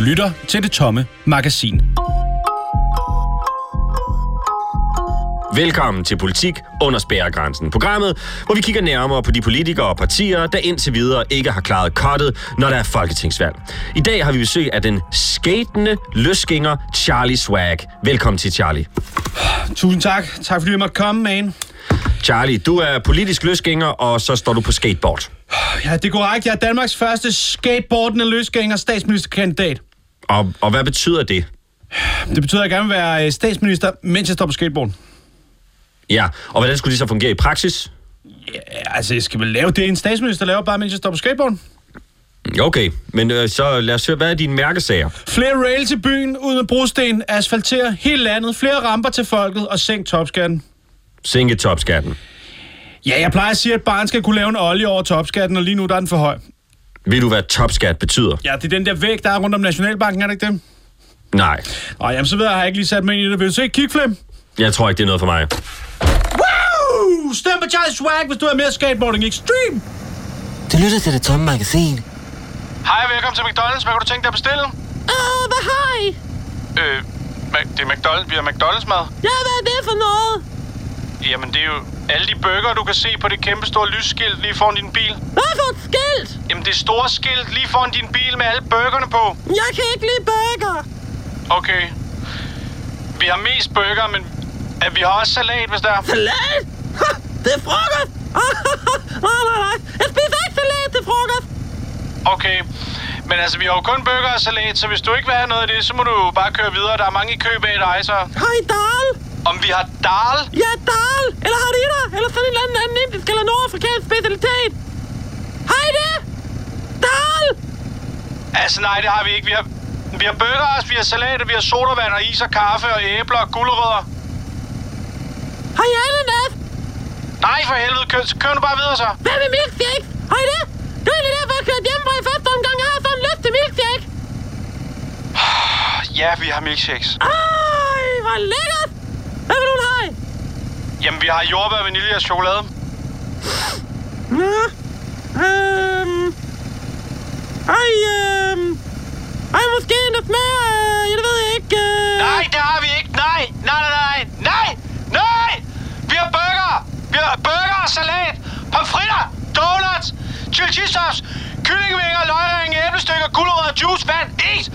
lytter til det tomme magasin. Velkommen til Politik under spærregrænsen. Programmet, hvor vi kigger nærmere på de politikere og partier, der indtil videre ikke har klaret kottet, når der er folketingsvalg. I dag har vi besøg af den skatende løsgænger Charlie Swag. Velkommen til Charlie. Tusind tak. Tak fordi jeg måtte komme, man. Charlie, du er politisk løsgænger, og så står du på skateboard. Ja, det er korrekt. Jeg er Danmarks første skateboardende løsgænger statsministerkandidat. Og, og hvad betyder det? Det betyder, at jeg gerne vil være øh, statsminister, mens jeg står på skateboard. Ja, og hvordan skulle det så fungere i praksis? Ja, altså, jeg skal vel lave det, en statsminister laver, bare mens jeg står på skateboard. Okay, men øh, så lad os høre, hvad er dine mærkesager? Flere rails i byen, uden med brosten, asfaltere hele landet, flere ramper til folket og sænk topskatten. Sænke topskatten. Ja, jeg plejer at sige, at barn skal kunne lave en olje over topskatten, og lige nu der er den for høj. Ved du, hvad topskat betyder? Ja, det er den der væg, der er rundt om Nationalbanken, er det ikke det? Nej, Nå, jamen, så ved jeg, har jeg ikke lige sat mig ind i det. Vil du se kickflip? jeg tror ikke, det er noget for mig. Woo! Stem på Charlie Swag, hvis du er mere skateboarding extreme. Du lytter til det tomme magasin. Hej, velkommen til McDonald's. Hvad kunne du tænke dig at bestille? Åh, hvad har I? Øh, det er McDonald's. Vi har McDonald's mad. Ja, hvad er det for noget? Jamen, det er jo alle de burger, du kan se på det kæmpe store lysskilt lige foran din bil. Hvad for et skilt? Jamen, det store skilt lige foran din bil med alle burgerne på. Jeg kan ikke lide burger. Okay. Vi har mest burger, men at vi har også salat, hvis der er. Salat? Ha, det er frokost. nej, nej, nej. Jeg spiser ikke salat til frokost. Okay. Men altså, vi har jo kun burger og salat, så hvis du ikke vil have noget af det, så må du bare køre videre. Der er mange i kø bag dig, så... I dal? Om vi har dal? Ja, dal. Eller har der? Eller sådan en eller anden, anden indisk eller nordafrikansk specialitet. I det? Dal? Altså, nej, det har vi ikke. Vi har, vi har burgers, vi har salat, og vi har sodavand og is og kaffe og æbler og gulerødder. Har I alle næst? Nej, for helvede. Kør, kør nu bare videre, så. Hvad med milkshakes? Har I det? Det er egentlig derfor, jeg kørte hjemmefra i første omgang. Jeg har sådan lyst til milkshake. Ja, vi har milkshakes. Ej, hvor lækkert. Hvad vil du have? Jamen, vi har jordbær, vanilje og chokolade. Nå. Øhm. Ej, øhm. Ej, måske en der smager, øh, jeg ved jeg ikke. Øh. Nej, det har vi ikke. Nej, nej, nej, nej, nej, nej. Vi har burger. Vi har burger og salat. Pomfritter, donuts, chili cheese sauce, kyllingevinger, løgring, æblestykker, gulerødder, juice, vand, is,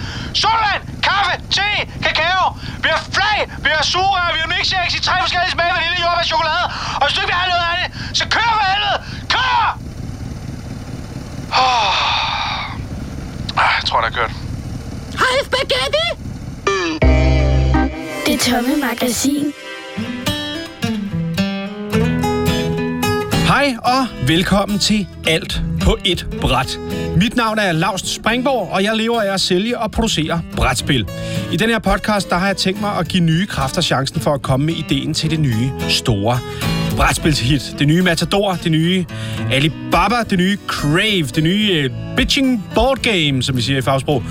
sodavand, kaffe, te, kakao. Vi har flag, vi har sugerør, vi har milkshakes i tre forskellige smage, vanilje, jordbær, chokolade. Og hvis du ikke vil have noget af det, så kør for helvede. Kør! Ah, jeg tror, der er kørt. Har I spaghetti? Det tomme magasin. Hej og velkommen til Alt på et bræt. Mit navn er Laust Springborg, og jeg lever af at sælge og producere brætspil. I den her podcast, der har jeg tænkt mig at give nye kræfter chancen for at komme med ideen til det nye store brætspilshit. Det nye Matador, det nye Alibaba, det nye Crave, det nye uh, Bitching Board Game, som vi siger i fagsprog.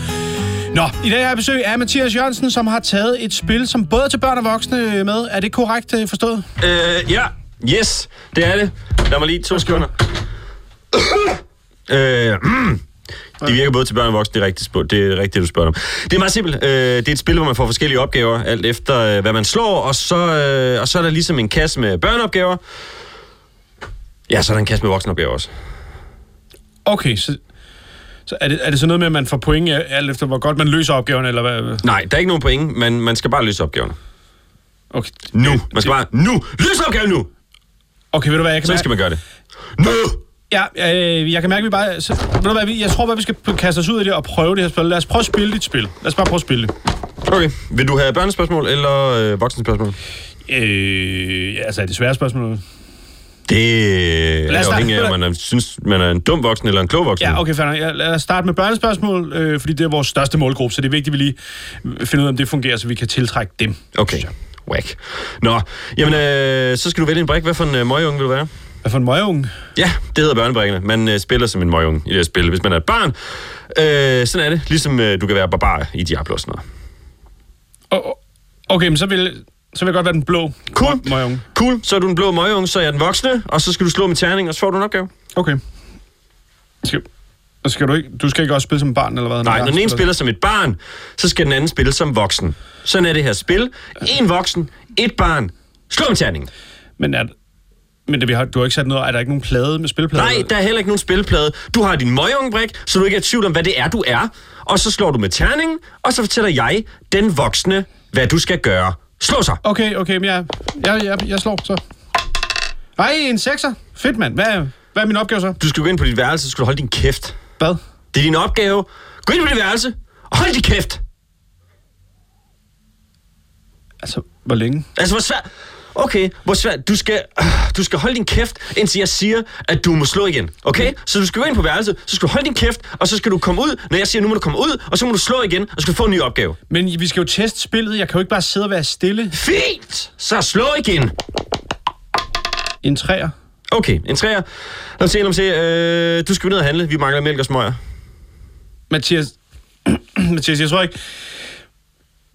Nå, i dag har jeg besøg af Mathias Jørgensen, som har taget et spil, som både til børn og voksne med. Er det korrekt øh, forstået? Øh, ja. Yes, det er det. Lad mig lige to sekunder øh, mm. Det virker både til børn og voksne, det er rigtigt, det er rigtigt, det du spørger om. Det er meget simpelt. Øh, det er et spil, hvor man får forskellige opgaver, alt efter øh, hvad man slår, og så, øh, og så er der ligesom en kasse med børneopgaver. Ja, så er der en kasse med voksenopgaver også. Okay, så, så er, det, er det så noget med, at man får point alt efter, hvor godt man løser opgaven, eller hvad? Nej, der er ikke nogen point, men man skal bare løse opgaverne. Okay, Nu. Man skal bare, nu! Løs opgaven nu! Okay, ved du hvad, jeg kan Så skal man gøre det. Nu! Ja, øh, jeg kan mærke, at vi bare... Så, ved du hvad, vi- jeg tror bare, vi skal kaste os ud i det og prøve det her spil. Lad os prøve at spille dit spil. Lad os bare prøve at spille det. Okay, vil du have børnespørgsmål eller øh, voksenspørgsmål? Øh, ja, altså, er det svære spørgsmål? Det Lad er afhængigt af, om man er, synes, man er en dum voksen eller en klog voksen. Ja, okay, fair. Ja, Lad os starte med børnespørgsmål, øh, fordi det er vores største målgruppe, så det er vigtigt, at vi lige finder ud af, om det fungerer, så vi kan tiltrække dem. Okay, whack. Nå, jamen, øh, så skal du vælge en brik. Hvad for en øh, møgeunge vil du være? Hvad for en møgeunge? Ja, det hedder børnebrikkerne. Man øh, spiller som en møgeunge i det her spil, hvis man er et barn. Øh, sådan er det. Ligesom øh, du kan være barbar i Diablo og sådan noget. Okay, men så vil, så vil jeg godt være den blå Cool. mø- møgeunge. Cool, så er du en blå møgeunge, så er jeg den voksne, og så skal du slå med terning, og så får du en opgave. Okay. Skal, Og Skal du, ikke, du skal ikke også spille som barn, eller hvad? Nej, når den ene spiller som et barn, så skal den anden spille som voksen. Sådan er det her spil. En voksen, et barn. Slå med terningen. Men, er, men det, vi har, du har ikke sat noget... Er der ikke nogen plade med spilplade? Nej, der er heller ikke nogen spilplade. Du har din møgungebrik, så du ikke er i tvivl om, hvad det er, du er. Og så slår du med terningen, og så fortæller jeg, den voksne, hvad du skal gøre. Slå sig! Okay, okay, men jeg, jeg, jeg, jeg slår så. Ej, en sekser. Fedt, mand. Hvad, hvad er min opgave så? Du skal gå ind på dit værelse, så skal du holde din kæft. Hvad? Det er din opgave. Gå ind på dit værelse, og hold din kæft. Altså, hvor længe? Altså, hvor svært... Okay, hvor svært... Du skal, øh, du skal holde din kæft, indtil jeg siger, at du må slå igen. Okay? Så du skal gå ind på værelset, så skal du holde din kæft, og så skal du komme ud, når jeg siger, nu må du komme ud, og så må du slå igen, og så skal du få en ny opgave. Men vi skal jo teste spillet. Jeg kan jo ikke bare sidde og være stille. Fint! Så slå igen. En træer. Okay, en træer. Lad os se, lad os se. Øh, du skal ned og handle. Vi mangler mælk og smøger. Mathias, Mathias, jeg tror ikke...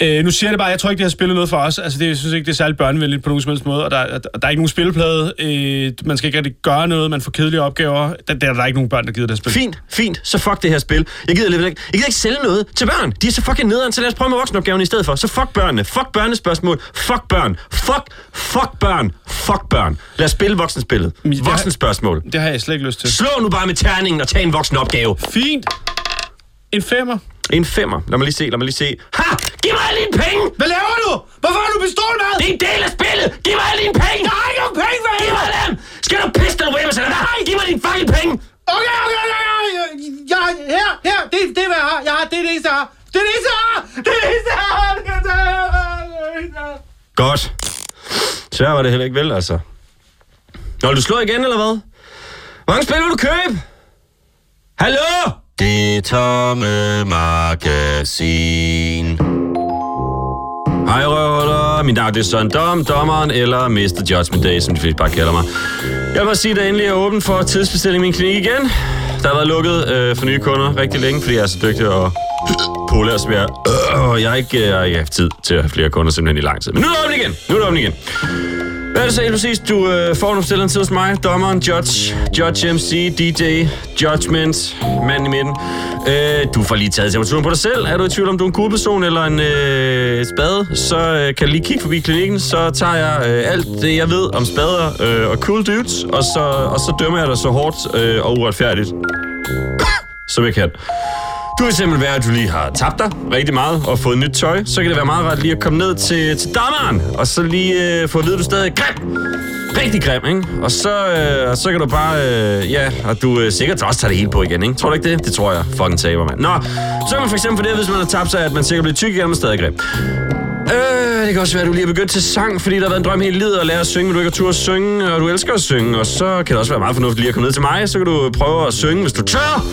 Øh, nu siger jeg det bare, jeg tror ikke, det har spillet noget for os. Altså, det, jeg synes ikke, det er særlig børnevenligt på nogen som helst måde, og der, der, der er ikke nogen spilleplade. Øh, man skal ikke rigtig gøre noget, man får kedelige opgaver. Der, der, der er ikke nogen børn, der gider det her spil. Fint, fint. Så fuck det her spil. Jeg gider, lidt, jeg gider ikke sælge noget til børn. De er så fucking nederen, så lad os prøve med voksenopgaven i stedet for. Så fuck børnene. Fuck børnespørgsmål. Fuck børn. Fuck, fuck børn. Fuck børn. Lad os spille voksenspillet. Voksenspørgsmål. Det har jeg slet ikke lyst til. Slå nu bare med terningen og tag en voksenopgave. Fint. En femmer. En femmer. Lad mig lige se, lad mig lige se. Ha! Dine penge! Hvad laver du? Hvorfor har du pistol med? Det er en del af spillet! Giv mig alle dine penge! Der er ikke nogen penge for Giv mig dem! Skal du pisse dig, du vil eller Nej! Giv mig dine fucking penge! Okay, okay, okay, okay. Jeg, her, her. Det, det er, hvad jeg har. Jeg har, det er det eneste, jeg har. Det er det eneste, jeg har. Det er det eneste, jeg har. Det er det eneste, jeg har. Det er det eneste, jeg har. Godt. Så var det heller ikke vel, altså. Nå, vil du slå igen, eller hvad? Hvor mange spil vil du købe? Hallo? Det tomme magasin. Hej røvhuller, mit navn er Søren Dom, dommeren eller Mr. Judgment Day, som de fleste bare kalder mig. Jeg vil sige, at der endelig er åben for tidsbestilling i min klinik igen. Der har været lukket øh, for nye kunder rigtig længe, fordi jeg er så dygtig og polærer svær. Øh, jeg har ikke, øh, jeg har ikke haft tid til at have flere kunder simpelthen i lang tid. Men nu er det åbent igen. Nu er det åbent igen. Hvad er det så Elusis, du øh, får, nu du en tid hos mig? Dommeren, judge, judge MC, DJ, judgment, mand i midten. Øh, du får lige taget temperaturen på dig selv. Er du i tvivl om, du er en cool person eller en øh, spade, så øh, kan du lige kigge forbi klinikken. Så tager jeg øh, alt det, jeg ved om spader øh, og cool dudes, og så, og så dømmer jeg dig så hårdt øh, og uretfærdigt, som jeg kan. Du kan simpelthen være, at du lige har tabt dig rigtig meget og fået nyt tøj. Så kan det være meget rart lige at komme ned til, til dammeren, og så lige øh, få at vide, at du stadig er grim. Rigtig grim, ikke? Og så, øh, og så kan du bare, øh, ja, og du øh, sikkert også tager det hele på igen, ikke? Tror du ikke det? Det tror jeg. Fucking taber, mand. Nå, så kan man for eksempel for det, hvis man har tabt sig, at man sikkert bliver tyk igen, men stadig grim. Øh, det kan også være, at du lige er begyndt til sang, fordi der har været en drøm hele livet at lære at synge, men du ikke har tur at synge, og du elsker at synge. Og så kan det også være meget fornuftigt lige at komme ned til mig, så kan du prøve at synge, hvis du tør.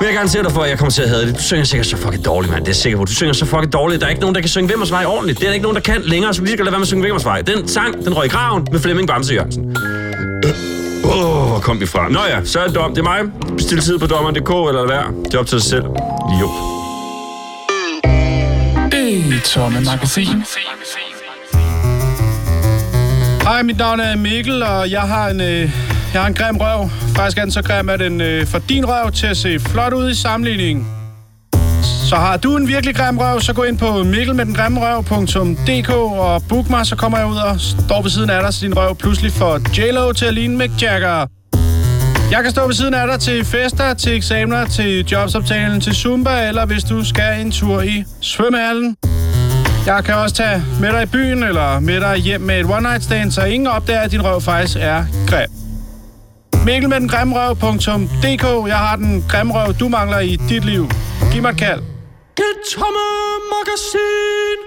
Men jeg garanterer dig for, at jeg kommer til at have det. Du synger sikkert så fucking dårligt, mand. Det er sikkert på. Du synger så fucking dårligt. Der er ikke nogen, der kan synge Vimmersvej ordentligt. Det er der ikke nogen, der kan længere, så vi lige skal lade være med at synge Vimmersvej. Den sang, den røg i graven med Flemming Bamse Jørgensen. Åh, oh, hvor kom vi fra? Nå ja, så er det dom. Det er mig. Bestil tid på dommeren.dk eller hvad. Det er op til dig selv. Jo. Det tomme magasin. Hej, mit navn er Mikkel, og jeg har en, øh, jeg har en grim røv. Faktisk er den så grim, at den øh, får din røv til at se flot ud i sammenligning. Så har du en virkelig grim røv, så gå ind på mikkelmeddengremmerøv.dk og book mig, så kommer jeg ud og står ved siden af dig, så din røv pludselig får J-Lo til at ligne Mick Jagger. Jeg kan stå ved siden af dig til fester, til eksamener, til jobsoptalen, til Zumba, eller hvis du skal en tur i svømmehallen. Jeg kan også tage med dig i byen, eller med dig hjem med et one-night stand, så ingen opdager, at din røv faktisk er grim. Mikkel med den grimrøv.dk. Jeg har den grimrøv, du mangler i dit liv. Giv mig et kald. Det tomme magasin.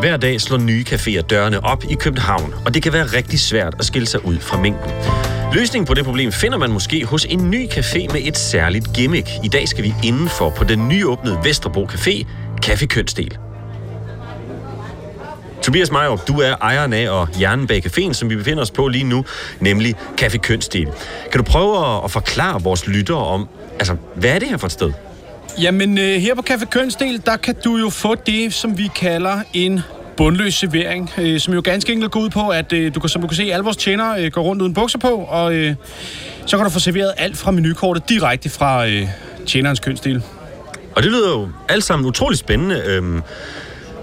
Hver dag slår nye caféer dørene op i København, og det kan være rigtig svært at skille sig ud fra mængden. Løsningen på det problem finder man måske hos en ny café med et særligt gimmick. I dag skal vi indenfor på den nyåbnede Vesterbro Café, Café Kønsdel. Tobias Meyer, du er ejeren af og hjernen bag caféen, som vi befinder os på lige nu, nemlig Café Kønsdel. Kan du prøve at- forklare vores lyttere om, altså, hvad er det her for et sted? Jamen, øh, her på Café Kønsdel, der kan du jo få det, som vi kalder en bundløs servering, øh, som jo ganske enkelt går ud på, at øh, du kan, som du kan se, alle vores tjenere øh, går rundt uden bukser på, og øh, så kan du få serveret alt fra menukortet direkte fra øh, tjenerens kønsdel. Og det lyder jo alt sammen utrolig spændende. Øhm,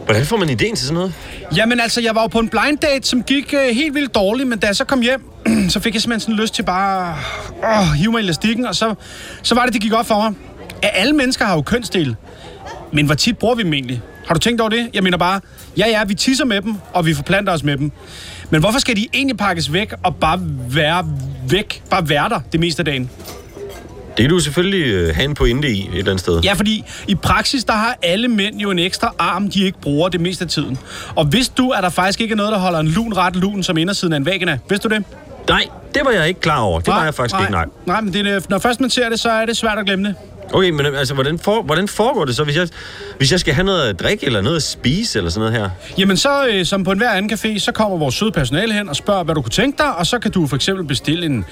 hvordan får man idéen til sådan noget? Jamen altså, jeg var jo på en blind date, som gik øh, helt vildt dårligt, men da jeg så kom hjem, så fik jeg simpelthen sådan lyst til bare at øh, hive mig i elastikken, og så, så var det, det gik op for mig. At alle mennesker har jo kønsdel, men hvor tit bruger vi dem egentlig? Har du tænkt over det? Jeg mener bare, ja ja, vi tisser med dem, og vi forplanter os med dem. Men hvorfor skal de egentlig pakkes væk og bare være væk, bare være der det meste af dagen? Det kan du selvfølgelig øh, have en pointe i et eller andet sted. Ja, fordi i praksis, der har alle mænd jo en ekstra arm, de ikke bruger det meste af tiden. Og hvis du, er der faktisk ikke er noget, der holder en lun ret lun som indersiden af en vagina. Vidste du det? Nej, det var jeg ikke klar over. Det var jeg faktisk ikke, nej. Nej, men det, når først man ser det, så er det svært at glemme det. Okay, men altså, hvordan, for, hvordan foregår det så, hvis jeg, hvis jeg skal have noget at drikke eller noget at spise eller sådan noget her? Jamen så, øh, som på enhver anden café, så kommer vores søde personale hen og spørger, hvad du kunne tænke dig, og så kan du for eksempel bestille en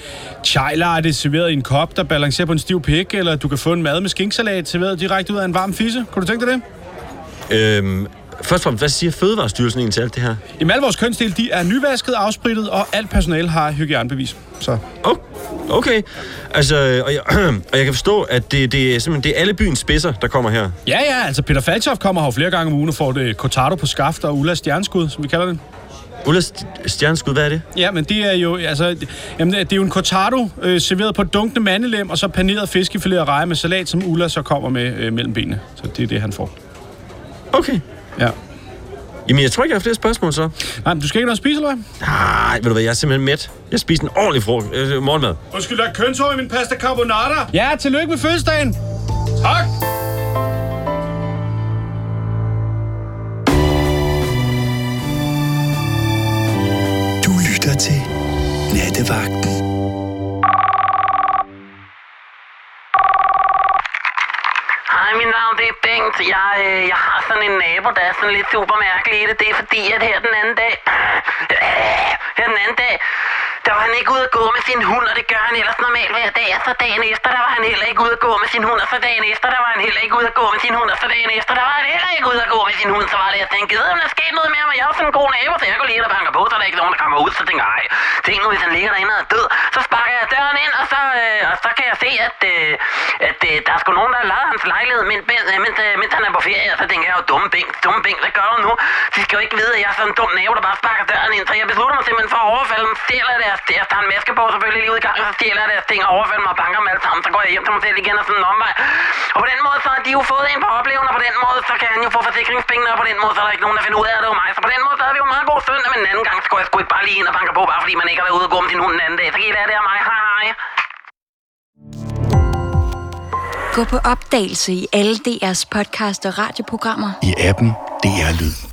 chai latte serveret i en kop, der balancerer på en stiv pik, eller du kan få en mad med skinksalat serveret direkte ud af en varm fisse. Kunne du tænke dig det? Øhm, først og fremmest, hvad siger Fødevarestyrelsen egentlig til alt det her? Jamen alle vores kønsdele, de er nyvasket, afsprittet, og alt personale har hygiejnebevis. Så Oh, okay. Altså, og jeg, og jeg kan forstå, at det, det, er simpelthen det er alle byens spidser, der kommer her. Ja, ja, altså Peter Falchoff kommer her flere gange om ugen og får det Cortado på skaft og Ulla Stjernskud, som vi kalder det. Ulla St- Stjerneskud, hvad er det? Ja, men det er jo, altså, det- jamen, det er jo en Cortado øh, serveret på dunkende mandelem, og så paneret fiskefilet og reje med salat, som Ulla så kommer med øh, mellem benene. Så det er det, han får. Okay. Ja. Jamen, jeg tror ikke, jeg har flere spørgsmål så. Nej, men du skal ikke noget spise, eller hvad? Nej, ved du hvad, jeg er simpelthen mæt. Jeg spiste en ordentlig frokost, øh, morgenmad. Undskyld, der er kønshår i min pasta carbonara. Ja, tillykke med fødselsdagen. Tak. Du lytter til Nattevagten. Hej, mit navn det er Bengt. Jeg, øh, jeg har sådan en nabo, der er sådan lidt super mærkelig i det. Det er fordi, at her den anden dag... Øh, her den anden dag, der var han ikke ude at gå med sin hund, og det gør han ellers normalt hver dag. Og så dagen efter, der var han heller ikke ude at gå med sin hund, og så dagen efter, der var han heller ikke ude at gå med sin hund, og så dagen efter, der var han heller ikke ude at gå med sin hund. Så var det, jeg tænkte, gider om der er sket noget ham, men jeg er sådan en god nabo, så jeg går lige ind og banker på, så der er ikke nogen, der kommer ud. Så tænker jeg, tænk nu, hvis han ligger derinde og er død. Så sparker jeg døren ind, og så, øh, og så kan jeg se, at, øh, at øh, der er sgu nogen, der har lavet hans lejlighed, men, men, øh, mens, øh, mens han er på ferie. Og så tænker jeg, jo, dumme bænk, dumme bænk, hvad gør du nu? De skal jo ikke vide, at jeg er sådan en dum nabo, der bare sparker døren ind. Så jeg beslutter mig simpelthen for at overfalde dem, stjæler deres, jeg tager en maske på, selvfølgelig lige ud i gang, og så stjæler jeg deres ting og overfalder mig og banker dem alle sammen. Så går jeg hjem til mig selv igen og sådan en omvej. Og på den måde, så har de jo fået en på oplevelsen, og på den måde, så kan han jo få forsikringspengene, og på den måde, så er der ikke nogen, der finder ud af, at det var mig. Så på den måde, så havde vi jo en meget god søndag, men en anden gang, så går jeg sgu ikke bare lige ind og banker på, bare fordi man ikke har været ude og gå med sin hund en anden dag. Så kan I lære det af mig. Hej, hej. Gå på opdagelse i alle DR's podcast og radioprogrammer. I appen DR Lyd.